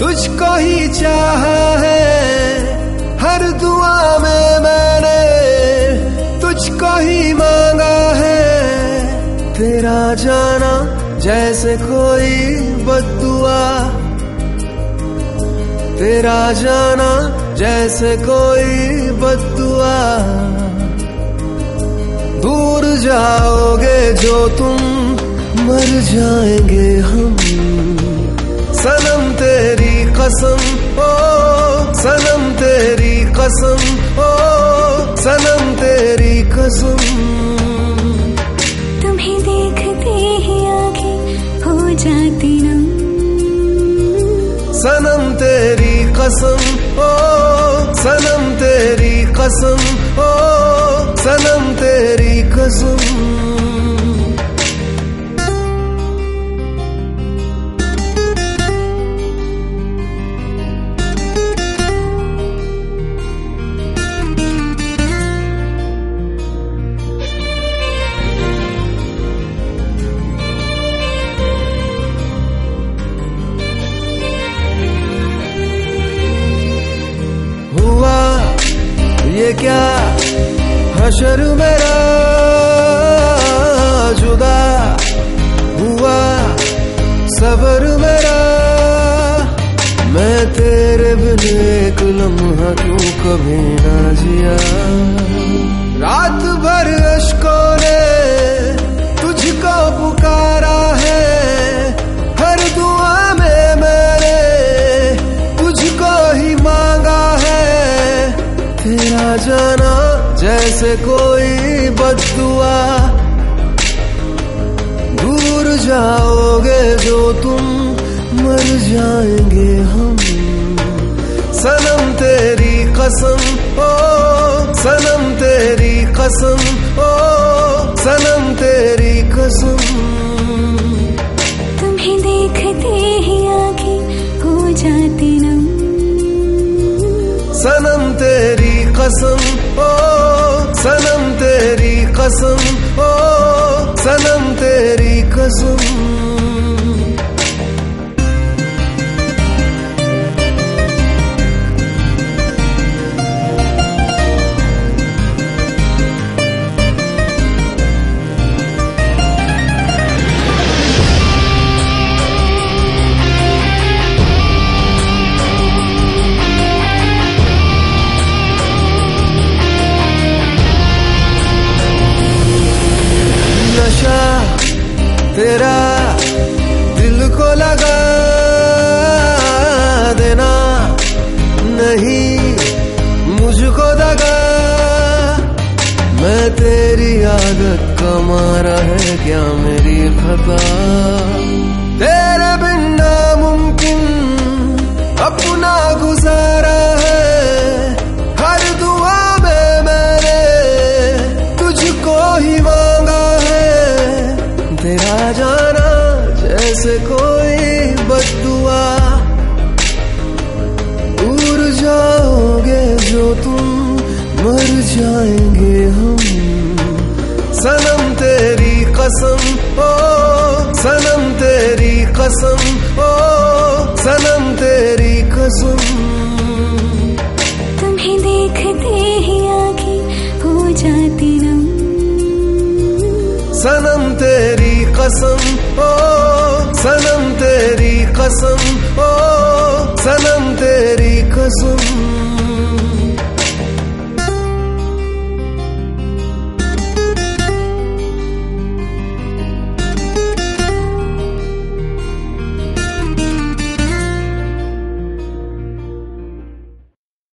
तुझको ही चाहा है। हर दुआ में मैंने तुझको ही मांगा है। तेरा जाना जैसे कोई बदुआ। तेरा जाना जैसे कोई बदुआ। दूर जाओगे जो तुम मर जाएँगे हम। सनम तेरी कसम ओ सनम तेरी कसम ओ सनम तेरी कसम। तुम्हें देखते ही आगे हो जाती नम सनम तेरी कसम ओ सनम तेरी कसम ओ क्या हशर मेरा जुदा हुआ? सबर मेरा, मैं तेरे बिन एक लम्हा कभी ना जिया? रात भर अशकों ने तुझको पुकारा जैसे कोई बदुआ दूर जाओगे जो तुम मर जाएँगे हम। सनम तेरी कसम ओ सनम तेरी कसम ओ सनम तेरी कसम। तुम्हें देखते ही आँखें हो जाती नम सनम तेरी कसम ओ सनम तेरी कसम ओ सनम तेरी कसम आदत का मारा है क्या मेरी खता तेरे बिन नामुमकिन अपना गुजारा कसम ओ सनम तेरी कसम ओ सनम तेरी कसम। तुम्हें देखते ही आँखें हो जाती नम सनम तेरी कसम ओ सनम तेरी कसम ओ सनम तेरी कसम